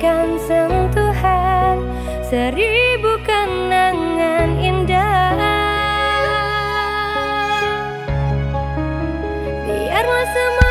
bagaikan sentuhan seribu kenangan indah. Biarlah semua